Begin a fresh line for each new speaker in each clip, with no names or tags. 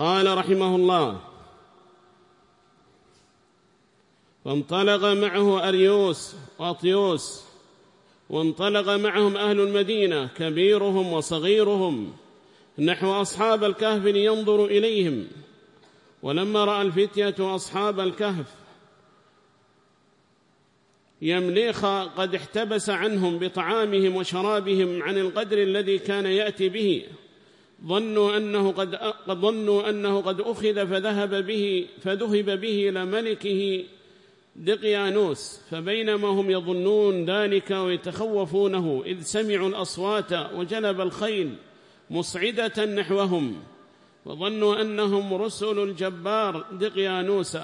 قال رحمه الله فانطلق معه أريوس وأطيوس وانطلق معهم أهل المدينة كبيرهم وصغيرهم نحو أصحاب الكهف لينظروا إليهم. ولما رأى الفتية أصحاب الكهف يمليخ قد احتبس عنهم بطعامهم وشرابهم عن القدر الذي كان يأتي به. ظنوا أنه قد, ظنوا أنه قد أخذ فذهب به فذهب به إلى ملكه دقيانوس فبينما هم يظنون ذلك ويتخوفونه إذ سمعوا الأصوات وجلب الخيل مصعدة نحوهم وظنوا أنهم رسل الجبار دقيانوس.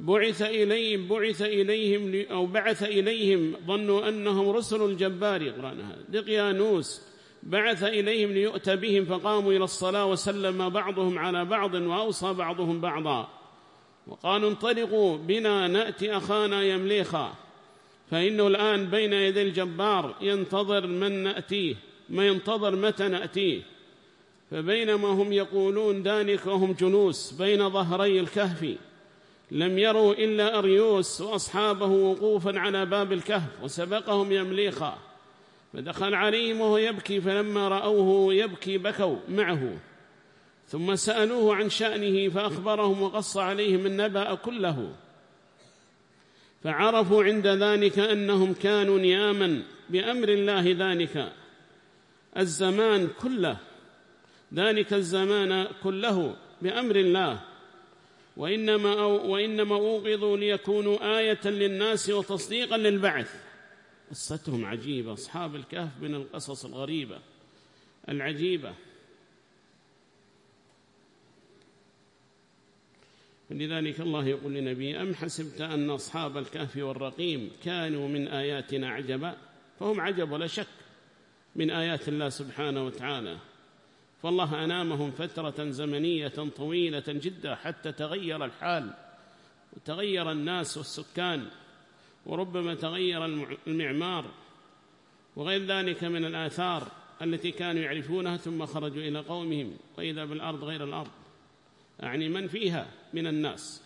بعث إليهم بعث إليهم أو بعث إليهم ظنوا أنهم رسل الجبار يقرأنها دقيانوس. بعث إليهم ليؤتى بهم فقاموا إلى الصلاة وسلم بعضهم على بعض وأوصى بعضهم بعضا. وقالوا انطلقوا بنا نأتي أخانا يمليخا. فإنه الآن بين يدي الجبار ينتظر من نأتيه ما ينتظر متى نأتيه. فبينما هم يقولون ذلك وهم جلوس بين ظهري الكهف. لم يروا إلا أريوس وأصحابه وقوفا على باب الكهف وسبقهم يمليخا. فدخل عليهم وهو يبكي فلما رأوه يبكي بكوا معه. ثم سألوه عن شأنه فأخبرهم وقص عليهم النبأ كله. فعرفوا عند ذلك أنهم كانوا نياما بأمر الله ذلك. الزمان كله ذلك الزمان كله بأمر الله. وإنما, وإنما أوقظوا ليكونوا آية للناس وتصديقا للبعث. قصتهم عجيبة. أصحاب الكهف من القصص الغريبة. العجيبة. فلذلك الله يقول لنبي أم حسبت أن أصحاب الكهف والرقيم كانوا من آياتنا عجبا؟ فهم عجب ولا شك من آيات الله سبحانه وتعالى. فالله أنامهم فترة زمنية طويلة جدا حتى تغير الحال وتغير الناس والسكان. وربما تغير المعمار وغير ذلك من الآثار التي كانوا يعرفونها ثم خرجوا إلى قومهم وإذا بالأرض غير الأرض. أعني من فيها؟ من الناس.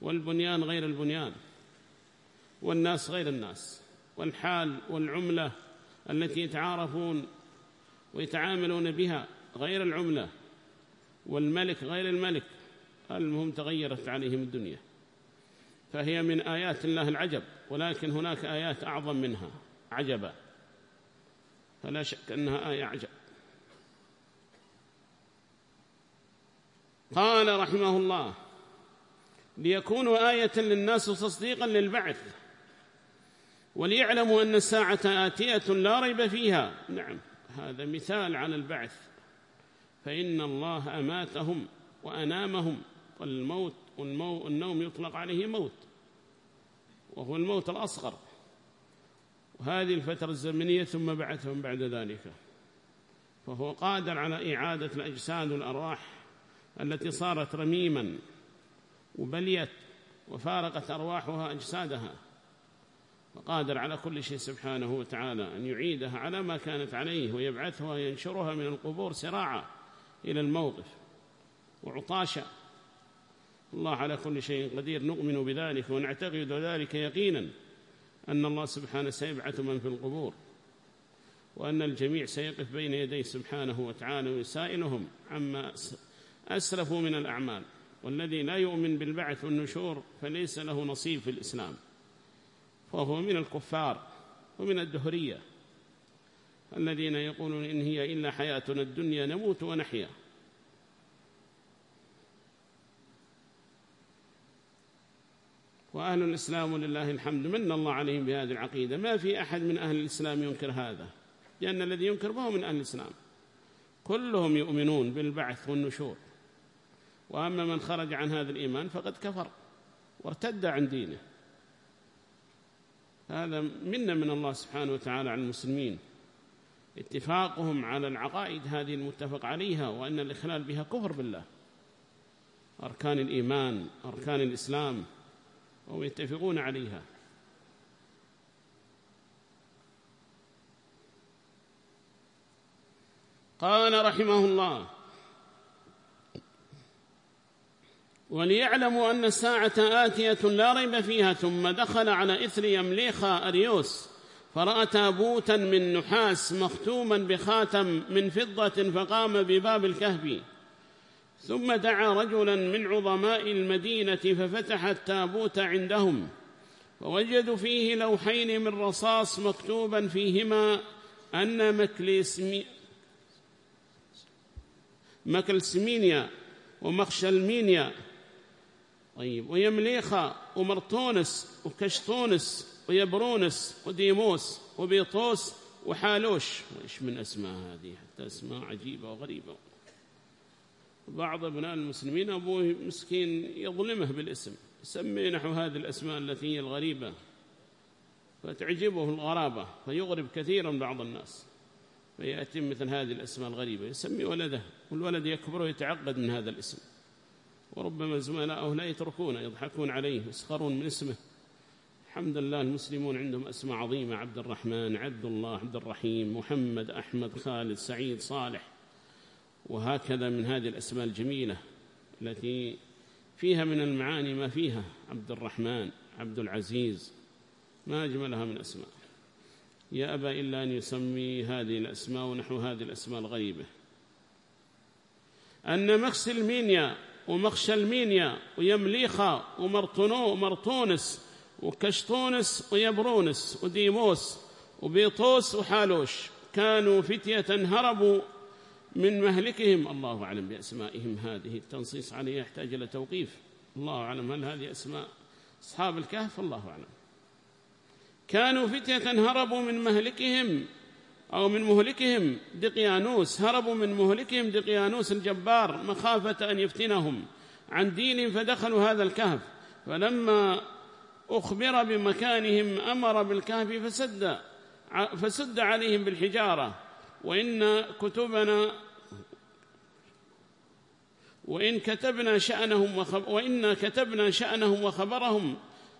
والبنيان غير البنيان. والناس غير الناس. والحال والعملة التي يتعارفون ويتعاملون بها غير العملة. والملك غير الملك. المهم تغيرت عليهم الدنيا. فهي من آيات الله العجب ولكن هناك آيات أعظم منها عجبا فلا شك أنها آية عجب. قال رحمه الله ليكونوا آية للناس وتصديقا للبعث وليعلموا أن الساعة آتية لا ريب فيها. نعم هذا مثال على البعث. فإن الله أماتهم وأنامهم والموت والنوم يطلق عليه موت وهو الموت الأصغر. وهذه الفترة الزمنية ثم بعثهم بعد ذلك. فهو قادر على إعادة الأجساد والأرواح التي صارت رميما وبليت وفارقت أرواحها أجسادها. وقادر على كل شيء سبحانه وتعالى أن يعيدها على ما كانت عليه ويبعثها وينشرها من القبور سراعا إلى الموقف. وعطاشا الله على كل شيء قدير نؤمن بذلك ونعتقد ذلك يقينا أن الله سبحانه سيبعث من في القبور وأن الجميع سيقف بين يديه سبحانه وتعالى ويسائلهم عما أسرفوا من الأعمال. والذي لا يؤمن بالبعث والنشور فليس له نصيب في الإسلام. فهو من الكفار ومن الدهرية الذين يقولون إن هي إلا حياتنا الدنيا نموت ونحيا. وأهل الإسلام ولله الحمد من الله عليهم بهذه العقيدة؟ ما في أحد من أهل الإسلام ينكر هذا لأن الذي ينكر هو من أهل الإسلام. كلهم يؤمنون بالبعث والنشور وأما من خرج عن هذا الإيمان فقد كفر وارتد عن دينه. هذا منا من الله سبحانه وتعالى على المسلمين. اتفاقهم على العقائد هذه المتفق عليها وأن الإخلال بها كفر بالله. أركان الإيمان أركان الإسلام. وهم يتفقون عليها. قال رحمه الله وليعلموا أن الساعة آتية لا ريب فيها ثم دخل على إثر يمليخا أريوس فرأى تابوتا من نحاس مختوما بخاتم من فضة فقام بباب الكهف. ثم دعا رجلا من عظماء المدينة ففتح التابوت عندهم فوجدوا فيه لوحين من رصاص مكتوبا فيهما أن مكليسمي مكلسمينيا ومخشلمينيا طيب ويمليخا ومرطونس وكشطونس ويبرونس وديموس وبيطوس وحالوش. وإيش من أسماء هذه؟ حتى أسماء عجيبة وغريبة. بعض أبناء المسلمين أبوه مسكين يظلمه بالاسم. يسمي نحو هذه الأسماء التي هي الغريبة فتعجبه الغرابة فيغرب كثيرا بعض الناس. فيأتي مثل هذه الأسماء الغريبة يسمي ولده والولد يكبر ويتعقد من هذا الاسم. وربما زملائه لا يتركونه يضحكون عليه يسخرون من اسمه. الحمد لله المسلمون عندهم أسماء عظيمة عبد الرحمن عبد الله عبد الرحيم محمد أحمد خالد سعيد صالح. وهكذا من هذه الأسماء الجميلة التي فيها من المعاني ما فيها عبد الرحمن عبد العزيز ما أجملها من أسماء. يا أبا إلا أن يسمي هذه الأسماء ونحو هذه الأسماء الغريبة. أن مخس المينيا ومخشى المينيا ويمليخا ومرطونو ومرطونس وكشطونس ويبرونس وديموس وبيطوس وحالوش كانوا فتية هربوا من مهلكهم. الله أعلم بأسمائهم. هذه التنصيص عليها يحتاج إلى توقيف. الله أعلم هل هذه أسماء أصحاب الكهف. الله أعلم. كانوا فتية هربوا من مهلكهم أو من مهلكهم. دقيانوس. هربوا من مهلكهم. دقيانوس الجبار. مخافة أن يفتنهم. عن دين فدخلوا هذا الكهف. فلما أخبر بمكانهم أمر بالكهف فسد فسد عليهم بالحجارة. وإن كتبنا وإن كتبنا شأنهم وخب وإنا كتبنا شأنهم وخبرهم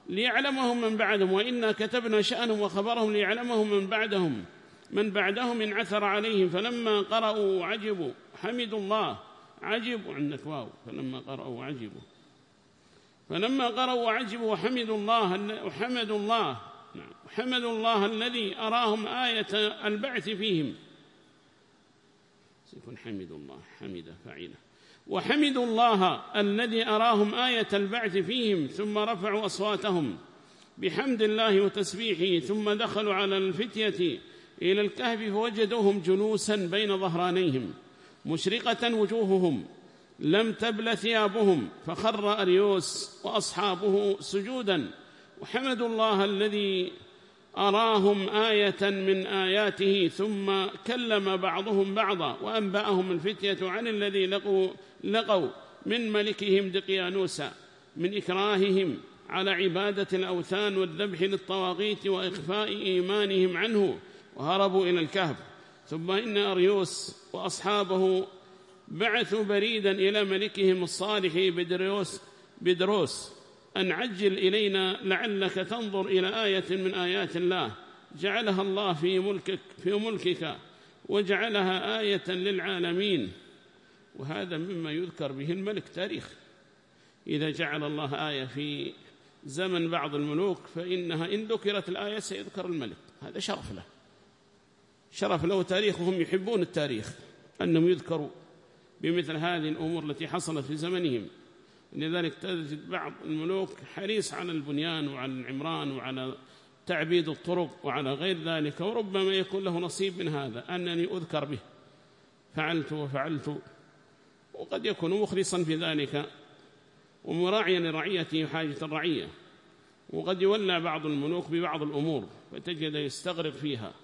ليعلمهم من بعدهم وإنا كتبنا شأنهم وخبرهم ليعلمهم من بعدهم من بعدهم إن عثر عليهم فلما قرأوا وعجبوا حمدوا الله. عجبوا عندك واو. فلما قرأوا وعجبوا فلما قرأوا وعجبوا وحمدوا الله وحمدوا الله. نعم. وحمدوا الله الذي أراهم آية البعث فيهم. سيكون حمدوا الله. حمد فعيله وحمدوا الله الذي أراهم آية البعث فيهم ثم رفعوا أصواتهم بحمد الله وتسبيحه ثم دخلوا على الفتية إلى الكهف فوجدوهم جلوسا بين ظهرانيهم مشرقة وجوههم لم تبل ثيابهم فخر أريوس وأصحابه سجودا وحمدوا الله الذي أراهم آية من آياته ثم كلم بعضهم بعضا وأنبأهم الفتية عن الذي لقوا, لقوا من ملكهم دقيانوسا من إكراههم على عبادة الأوثان والذبح للطواغيت وإخفاء إيمانهم عنه وهربوا إلى الكهف. ثم إن أريوس وأصحابه بعثوا بريدا إلى ملكهم الصالح بدروس, بدروس أن عجل إلينا لعلك تنظر إلى آية من آيات الله. جعلها الله في ملكك, في ملكك وجعلها آية للعالمين. وهذا مما يذكر به الملك تاريخ. إذا جعل الله آية في زمن بعض الملوك فإنها إن ذكرت الآية سيذكر الملك. هذا شرف له. شرف له تاريخهم يحبون التاريخ. أنهم يذكروا بمثل هذه الأمور التي حصلت في زمنهم. لذلك تجد بعض الملوك حريص على البنيان وعلى العمران وعلى تعبيد الطرق وعلى غير ذلك وربما يكون له نصيب من هذا. أنني أذكر به. فعلت وفعلت. وقد يكون مخلصا في ذلك ومراعيا لرعيته وحاجة الرعية. وقد يولى بعض الملوك ببعض الأمور فتجد يستغرق فيها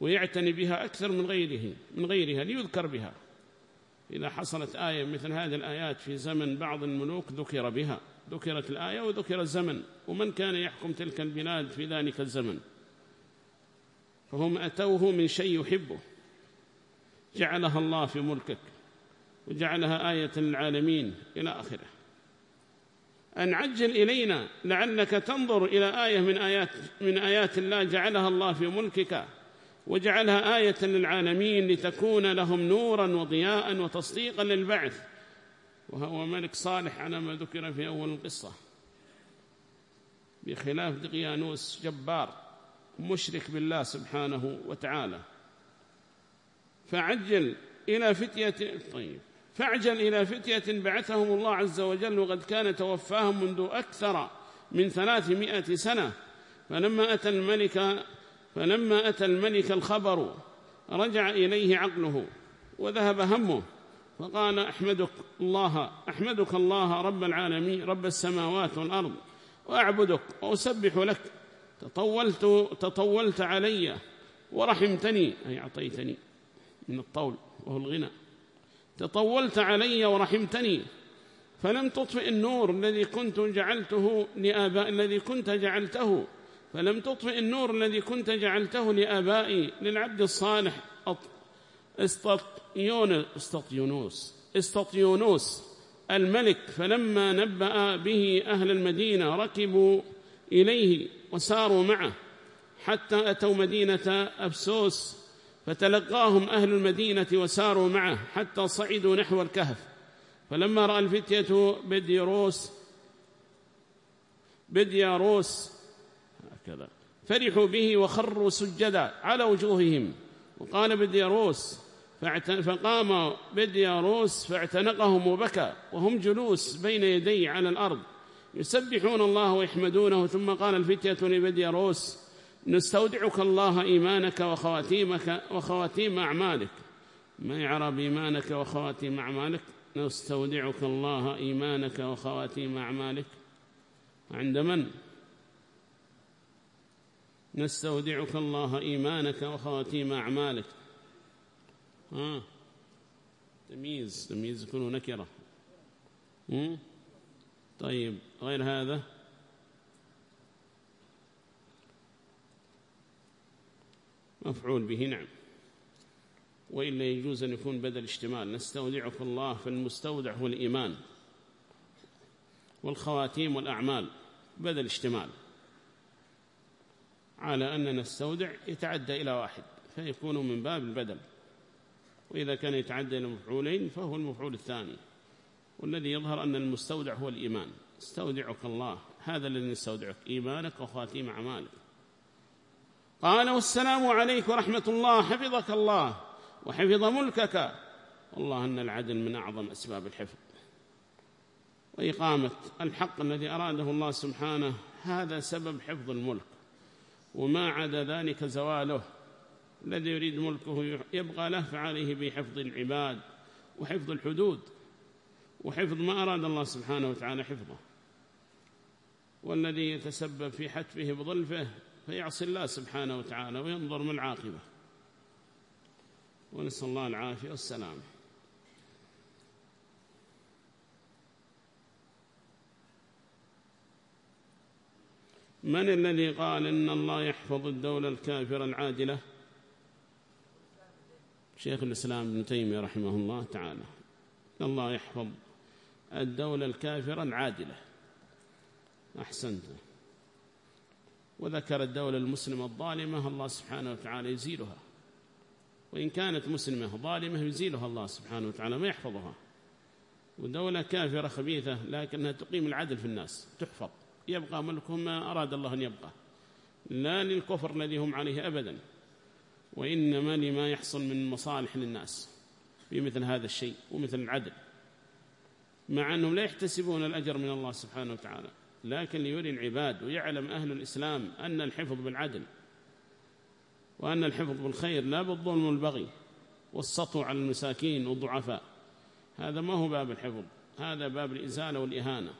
ويعتني بها أكثر من غيره من غيرها ليذكر بها. إذا حصلت آية مثل هذه الآيات في زمن بعض الملوك ذكر بها ذكرت الآية وذكر الزمن. ومن كان يحكم تلك البلاد في ذلك الزمن؟ فهم أتوه من شيء يحبه. جعلها الله في ملكك وجعلها آية للعالمين إلى آخره. أن عجل إلينا لعلك تنظر إلى آية من آيات, من آيات الله جعلها الله في ملكك وجعلها آية للعالمين لتكون لهم نورا وضياء وتصديقا للبعث. وهو ملك صالح على ما ذكر في أول القصة. بخلاف دقيانوس جبار مشرك بالله سبحانه وتعالى. فعجل إلى فتية طيب. فاعجل إلى فتية بعثهم الله عز وجل وقد كان توفاهم منذ أكثر من ثلاثمائة سنة. فلما أتى الملك فلما أتى الملك الخبر رجع إليه عقله وذهب همه فقال أحمدك الله أحمدك الله رب العالمين رب السماوات والأرض وأعبدك وأسبح لك. تطولت تطولت علي ورحمتني أي أعطيتني. من الطول وهو الغنى تطولت علي ورحمتني فلم تطفئ النور الذي كنت جعلته لآباء الذي كنت جعلته فلم تطفئ النور الذي كنت جعلته لآبائي للعبد الصالح. استطيونوس استطيونوس الملك فلما نبأ به أهل المدينة ركبوا إليه وساروا معه حتى أتوا مدينة أبسوس. فتلقاهم أهل المدينة وساروا معه حتى صعدوا نحو الكهف. فلما رأى الفتية بديروس بدياروس هكذا فرحوا به وخروا سجدا على وجوههم. وقال بدياروس فقام بدياروس فاعتنقهم وبكى وهم جلوس بين يدي على الأرض يسبحون الله ويحمدونه. ثم قال الفتية لبدياروس نستودعك الله إيمانك وخواتيمك وخواتيم أعمالك. ما يعرب إيمانك وخواتيم أعمالك؟ نستودعك الله إيمانك وخواتيم أعمالك. عند من؟ نستودعك الله إيمانك وخواتيم أعمالك. ها؟ تمييز تمييز يكون نكرة. طيب غير هذا؟ مفعول به نعم. وإلا يجوز أن يكون بدل اشتمال نستودعك الله فالمستودع هو الإيمان والخواتيم والأعمال بدل اشتمال على أن نستودع يتعدى إلى واحد فيكون من باب البدل. وإذا كان يتعدى إلى مفعولين فهو المفعول الثاني. والذي يظهر أن المستودع هو الإيمان. استودعك الله هذا الذي نستودعك إيمانك وخاتيم أعمالك. قال والسلام عليك ورحمة الله حفظك الله وحفظ ملكك. والله أن العدل من أعظم أسباب الحفظ. وإقامة الحق الذي أراده الله سبحانه هذا سبب حفظ الملك. وما عدا ذلك زواله. الذي يريد ملكه يبقى له فعليه بحفظ العباد وحفظ الحدود وحفظ ما أراد الله سبحانه وتعالى حفظه. والذي يتسبب في حتفه بظلفه فيعصي الله سبحانه وتعالى وينظر من العاقبة. ونسأل الله العافية والسلام. من الذي قال إن الله يحفظ الدولة الكافرة العادلة شيخ الإسلام ابن تيمية رحمه الله تعالى. الله يحفظ الدولة الكافرة العادلة أحسنت. وذكر الدولة المسلمة الظالمة الله سبحانه وتعالى يزيلها. وإن كانت مسلمة ظالمة يزيلها الله سبحانه وتعالى ما يحفظها. ودولة كافرة خبيثة لكنها تقيم العدل في الناس تحفظ. يبقى ملكهم ما أراد الله أن يبقى. لا للكفر الذي هم عليه أبدا. وإنما لما يحصل من مصالح للناس في مثل هذا الشيء ومثل العدل. مع أنهم لا يحتسبون الأجر من الله سبحانه وتعالى. لكن ليري العباد ويعلم أهل الإسلام أن الحفظ بالعدل وأن الحفظ بالخير لا بالظلم والبغي والسطو على المساكين والضعفاء. هذا ما هو باب الحفظ هذا باب الإزالة والإهانة.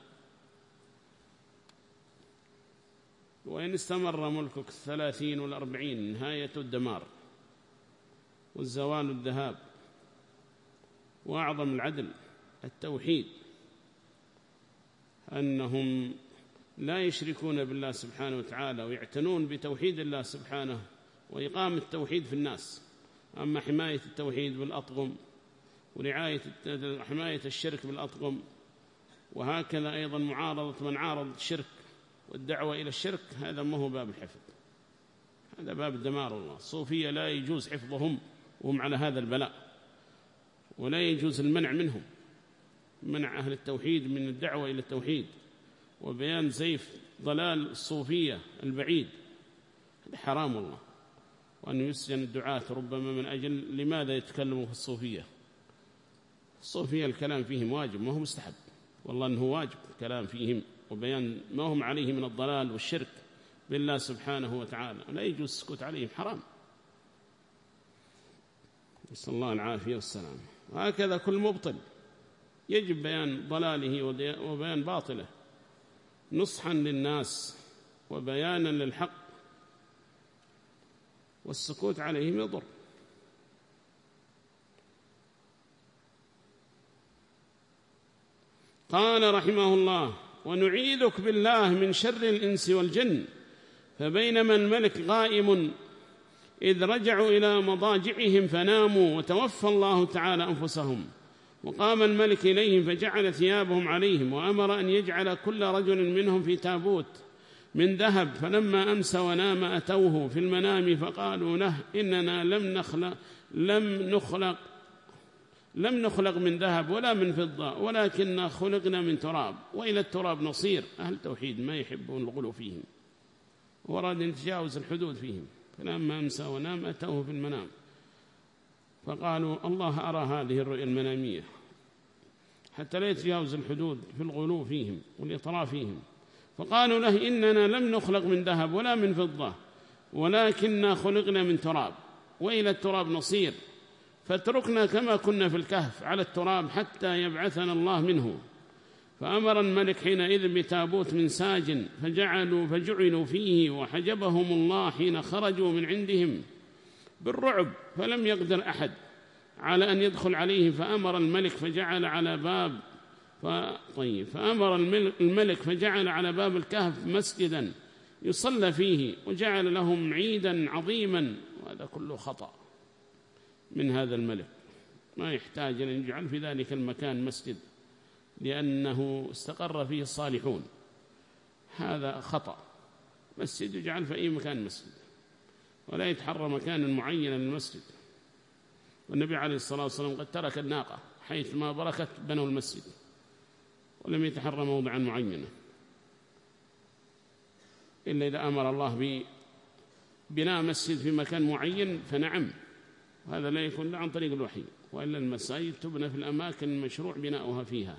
وإن استمر ملكك الثلاثين والأربعين نهاية الدمار والزوال الذهاب وأعظم العدل التوحيد أنهم لا يشركون بالله سبحانه وتعالى ويعتنون بتوحيد الله سبحانه وإقامة التوحيد في الناس. أما حماية التوحيد بالأطغم ورعاية حماية الشرك بالأطغم وهكذا أيضا معارضة من عارض الشرك والدعوة إلى الشرك هذا ما هو باب الحفظ. هذا باب الدمار والله الصوفية لا يجوز حفظهم وهم على هذا البلاء ولا يجوز المنع منهم. منع أهل التوحيد من الدعوة إلى التوحيد. وبيان زيف ضلال الصوفية البعيد. هذا حرام والله. وأن يسجن الدعاة ربما من أجل لماذا يتكلموا في الصوفية؟ الصوفية الكلام فيهم واجب ما هو مستحب. والله أنه واجب الكلام فيهم وبيان ما هم عليه من الضلال والشرك بالله سبحانه وتعالى. لا يجوز السكوت عليهم حرام. نسأل الله العافية والسلام. وهكذا كل مبطل يجب بيان ضلاله وبيان باطله. نصحا للناس وبيانا للحق والسكوت عليهم يضر. قال رحمه الله ونعيذك بالله من شر الإنس والجن فبينما الملك قائم إذ رجعوا إلى مضاجعهم فناموا وتوفى الله تعالى أنفسهم. وقام الملك إليهم فجعل ثيابهم عليهم وأمر أن يجعل كل رجل منهم في تابوت من ذهب فلما أمسى ونام أتوه في المنام فقالوا له إننا لم نخلق لم نخلق لم نخلق من ذهب ولا من فضة ولكن خلقنا من تراب وإلى التراب نصير أهل التوحيد ما يحبون الغلو فيهم وراد أن يتجاوز الحدود فيهم فلما أمسى ونام أتوه في المنام فقالوا الله أرى هذه الرؤيا المنامية. حتى لا يتجاوز الحدود في الغلو فيهم والإطراء فيهم. فقالوا له إننا لم نخلق من ذهب ولا من فضة ولكننا خلقنا من تراب وإلى التراب نصير فاتركنا كما كنا في الكهف على التراب حتى يبعثنا الله منه. فأمر الملك حينئذ بتابوت من ساج فجعلوا فجعلوا فيه وحجبهم الله حين خرجوا من عندهم بالرعب فلم يقدر أحد. على أن يدخل عليه فأمر الملك فجعل على باب طيب فأمر الملك فجعل على باب الكهف مسجدا يصلى فيه وجعل لهم عيدا عظيما وهذا كله خطأ من هذا الملك. ما يحتاج أن يجعل في ذلك المكان مسجد لأنه استقر فيه الصالحون. هذا خطأ. مسجد يجعل في أي مكان مسجد ولا يتحرى مكانا معينا للمسجد. والنبي عليه الصلاة والسلام قد ترك الناقة حيث ما بركت بنوا المسجد ولم يتحرى موضعا معينا إلا إذا أمر الله ببناء مسجد في مكان معين فنعم وهذا لا يكون عن طريق الوحي وإلا المساجد تبنى في الأماكن المشروع بناؤها فيها.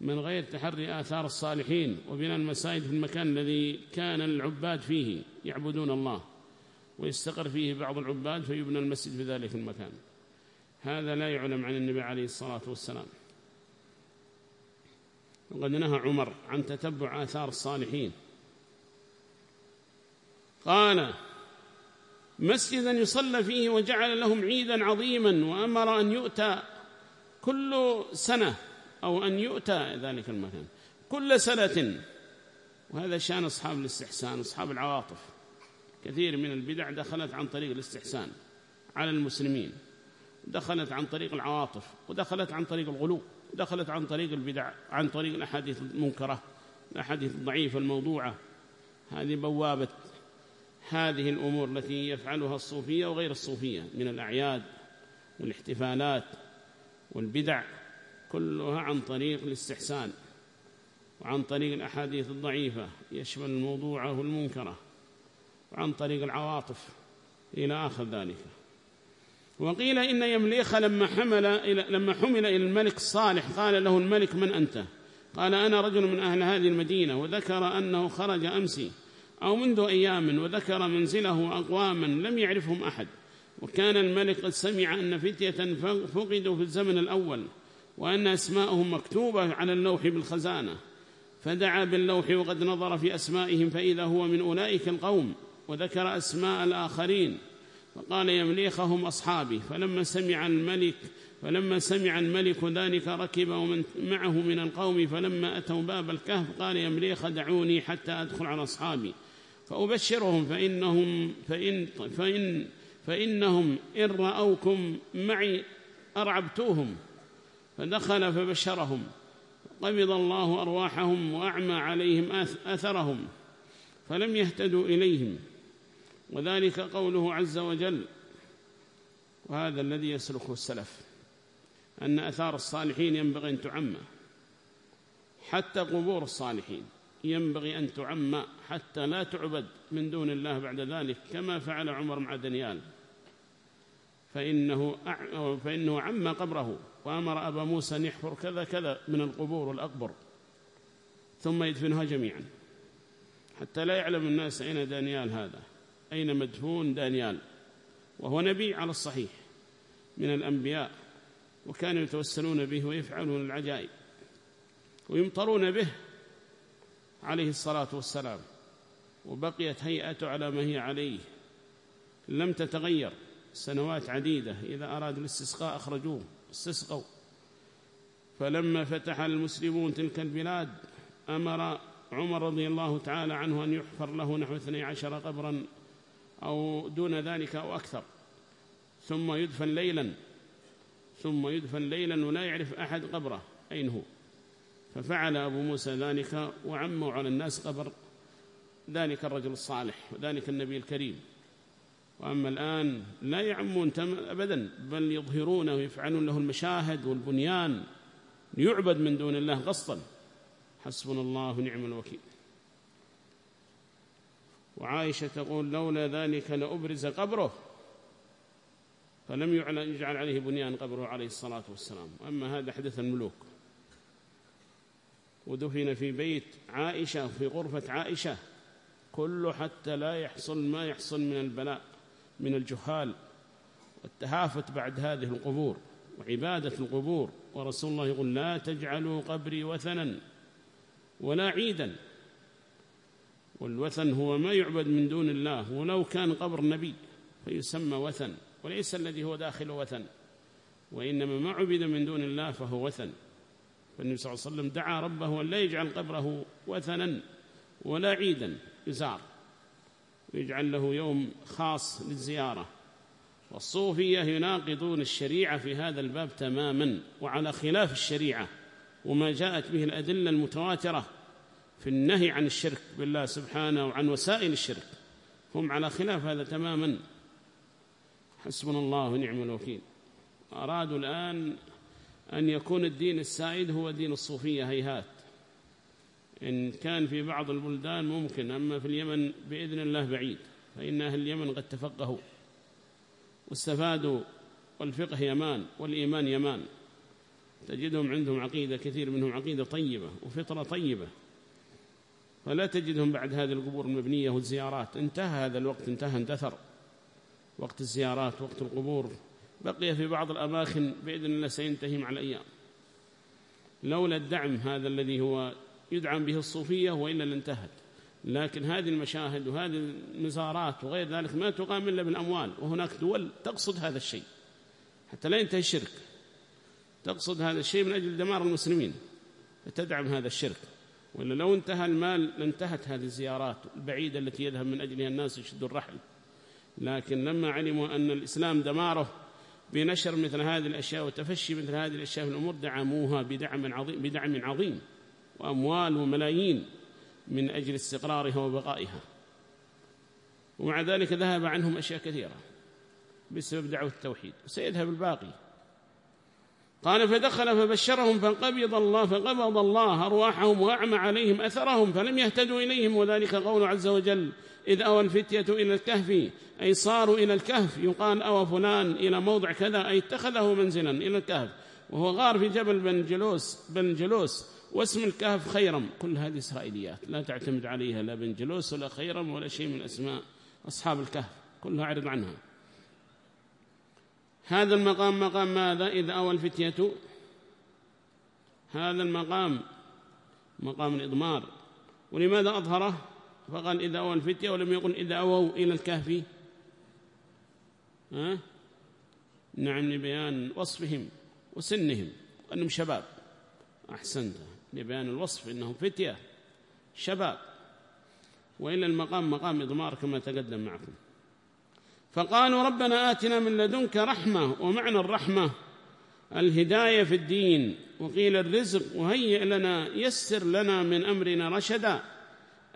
من غير تحري آثار الصالحين وبناء المساجد في المكان الذي كان العباد فيه يعبدون الله. ويستقر فيه بعض العباد فيبنى المسجد في ذلك المكان. هذا لا يعلم عن النبي عليه الصلاة والسلام. وقد نهى عمر عن تتبع آثار الصالحين. قال مسجدا يصلى فيه وجعل لهم عيدا عظيما وأمر أن يؤتى كل سنة أو أن يؤتى ذلك المكان. كل سنة. وهذا شأن أصحاب الاستحسان أصحاب العواطف. كثير من البدع دخلت عن طريق الاستحسان على المسلمين دخلت عن طريق العواطف ودخلت عن طريق الغلو دخلت عن طريق البدع عن طريق الأحاديث المنكرة الأحاديث الضعيفة الموضوعة. هذه بوابة هذه الأمور التي يفعلها الصوفية وغير الصوفية من الأعياد والاحتفالات والبدع كلها عن طريق الاستحسان وعن طريق الأحاديث الضعيفة يشمل الموضوعة والمنكرة وعن طريق العواطف. إلى آخر ذلك. وقيل إن يمليخ لما حمل إلى لما حمل إلى الملك الصالح قال له الملك من أنت؟ قال أنا رجل من أهل هذه المدينة وذكر أنه خرج أمسي أو منذ أيام وذكر منزله أقواما لم يعرفهم أحد. وكان الملك قد سمع أن فتية فقدوا في الزمن الأول وأن أسماءهم مكتوبة على اللوح بالخزانة. فدعا باللوح وقد نظر في أسمائهم فإذا هو من أولئك القوم. وذكر أسماء الآخرين فقال يمليخهم أصحابي فلما سمع الملك فلما سمع الملك ذلك ركب ومن معه من القوم فلما أتوا باب الكهف قال يمليخ دعوني حتى أدخل على أصحابي. فأبشرهم فإنهم, فإن فإن فإنهم إن رأوكم معي أرعبتوهم. فدخل فبشرهم قبض الله أرواحهم وأعمى عليهم أثرهم فلم يهتدوا إليهم. وذلك قوله عز وجل وهذا الذي يسلكه السلف أن أثار الصالحين ينبغي أن تعمى حتى قبور الصالحين ينبغي أن تعمى حتى لا تعبد من دون الله بعد ذلك كما فعل عمر مع دنيال فإنه, فإنه عم قبره وأمر أبا موسى أن يحفر كذا كذا من القبور والأقبر ثم يدفنها جميعا حتى لا يعلم الناس أين دانيال هذا. أين مدفون دانيال؟ وهو نبي على الصحيح من الأنبياء وكانوا يتوسلون به ويفعلون العجائب ويمطرون به عليه الصلاة والسلام وبقيت هيئته على ما هي عليه. لم تتغير سنوات عديدة إذا أرادوا الاستسقاء أخرجوه استسقوا. فلما فتح المسلمون تلك البلاد أمر عمر رضي الله تعالى عنه أن يحفر له نحو اثني عشر قبرا أو دون ذلك أو أكثر. ثم يدفن ليلا. ثم يدفن ليلا ولا يعرف أحد قبره. أين هو؟ ففعل أبو موسى ذلك وعموا على الناس قبر. ذلك الرجل الصالح وذلك النبي الكريم. وأما الآن لا يعمون أبدا بل يظهرونه ويفعلون له المشاهد والبنيان. ليعبد من دون الله قصدا حسبنا الله ونعم الوكيل. وعائشة تقول لولا ذلك لأبرز قبره فلم يجعل عليه بنيان قبره عليه الصلاة والسلام. أما هذا حدث الملوك. ودفن في بيت عائشة في غرفة عائشة كله حتى لا يحصل ما يحصل من البلاء من الجهال. والتهافت بعد هذه القبور وعبادة القبور. ورسول الله يقول لا تجعلوا قبري وثنا ولا عيدا. والوثن هو ما يعبد من دون الله ولو كان قبر نبي فيسمى وثن وليس الذي هو داخل وثن وإنما ما عبد من دون الله فهو وثن. فالنبي صلى الله عليه وسلم دعا ربه أن لا يجعل قبره وثنا ولا عيدا يزار ويجعل له يوم خاص للزيارة. والصوفية يناقضون الشريعة في هذا الباب تماما وعلى خلاف الشريعة وما جاءت به الأدلة المتواترة في النهي عن الشرك بالله سبحانه وعن وسائل الشرك. هم على خلاف هذا تماما. حسبنا الله ونعم الوكيل. أرادوا الآن أن يكون الدين السائد هو دين الصوفية هيهات. إن كان في بعض البلدان ممكن أما في اليمن بإذن الله بعيد فإن أهل اليمن قد تفقهوا واستفادوا والفقه يمان والإيمان يمان. تجدهم عندهم عقيدة كثير منهم عقيدة طيبة وفطرة طيبة. فلا تجدهم بعد هذه القبور المبنية والزيارات. انتهى هذا الوقت انتهى اندثر. وقت الزيارات وقت القبور. بقي في بعض الأماكن بإذن الله سينتهي مع الأيام. لولا الدعم هذا الذي هو يدعم به الصوفية وإلا لانتهت. لكن هذه المشاهد وهذه المزارات وغير ذلك ما تقام إلا بالأموال. وهناك دول تقصد هذا الشيء. حتى لا ينتهي الشرك. تقصد هذا الشيء من أجل دمار المسلمين. فتدعم هذا الشرك. وإلا لو انتهى المال لانتهت هذه الزيارات البعيدة التي يذهب من أجلها الناس يشدوا الرحل. لكن لما علموا أن الإسلام دماره بنشر مثل هذه الأشياء وتفشي مثل هذه الأشياء في الأمور دعموها بدعم عظيم, بدعم عظيم وأموال وملايين من أجل استقرارها وبقائها. ومع ذلك ذهب عنهم أشياء كثيرة بسبب دعوة التوحيد. وسيذهب الباقي. قال فدخل فبشرهم فقبض الله فقبض الله أرواحهم وأعمى عليهم أثرهم فلم يهتدوا إليهم وذلك قول عز وجل إذ أوى الفتية إلى الكهف أي صاروا إلى الكهف يقال أوى فلان إلى موضع كذا أي اتخذه منزلا إلى الكهف وهو غار في جبل بن جلوس بن جلوس واسم الكهف خيرم كل هذه إسرائيليات لا تعتمد عليها لا بن جلوس ولا خيرم ولا شيء من أسماء أصحاب الكهف كلها أعرض عنها هذا المقام مقام ماذا؟ إذا أوى الفتية هذا المقام مقام الإضمار. ولماذا أظهره؟ فقال إذا أوى الفتية ولم يقل إذا أووا إلى الكهف. ها؟ نعم لبيان وصفهم وسنهم أنهم شباب. أحسنت لبيان الوصف إنهم فتية شباب. وإلا المقام مقام إضمار كما تقدم معكم. فقالوا ربنا آتنا من لدنك رحمة ومعنى الرحمة. الهداية في الدين وقيل الرزق وهيئ لنا يسر لنا من أمرنا رشدا.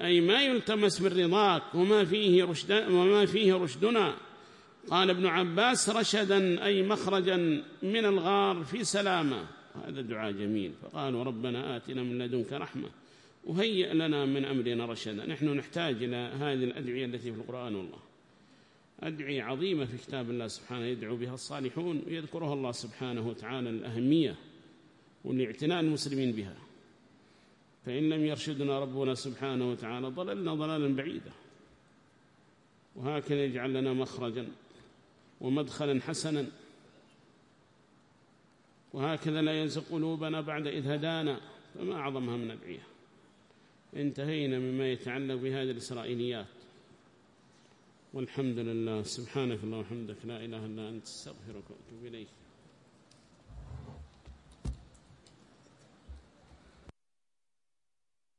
أي ما يلتمس من رضاك وما فيه, رشد وما فيه رشدنا. قال ابن عباس رشدا أي مخرجا من الغار في سلامة. هذا دعاء جميل. فقالوا ربنا آتنا من لدنك رحمة وهيئ لنا من أمرنا رشدا. نحن نحتاج إلى هذه الأدعية التي في القرآن والله. أدعية عظيمة في كتاب الله سبحانه يدعو بها الصالحون ويذكرها الله سبحانه وتعالى الأهمية والاعتناء المسلمين بها. فإن لم يرشدنا ربنا سبحانه وتعالى ضللنا ضلالا بعيدا. وهكذا يجعل لنا مخرجا ومدخلا حسنا. وهكذا لا ينسى قلوبنا بعد إذ هدانا. فما أعظمها من أدعية. انتهينا مما يتعلق بهذه الإسرائيليات. والحمد لله. سبحانك اللهم وبحمدك. لا إله إلا أنت. أستغفرك وأتوب إليك.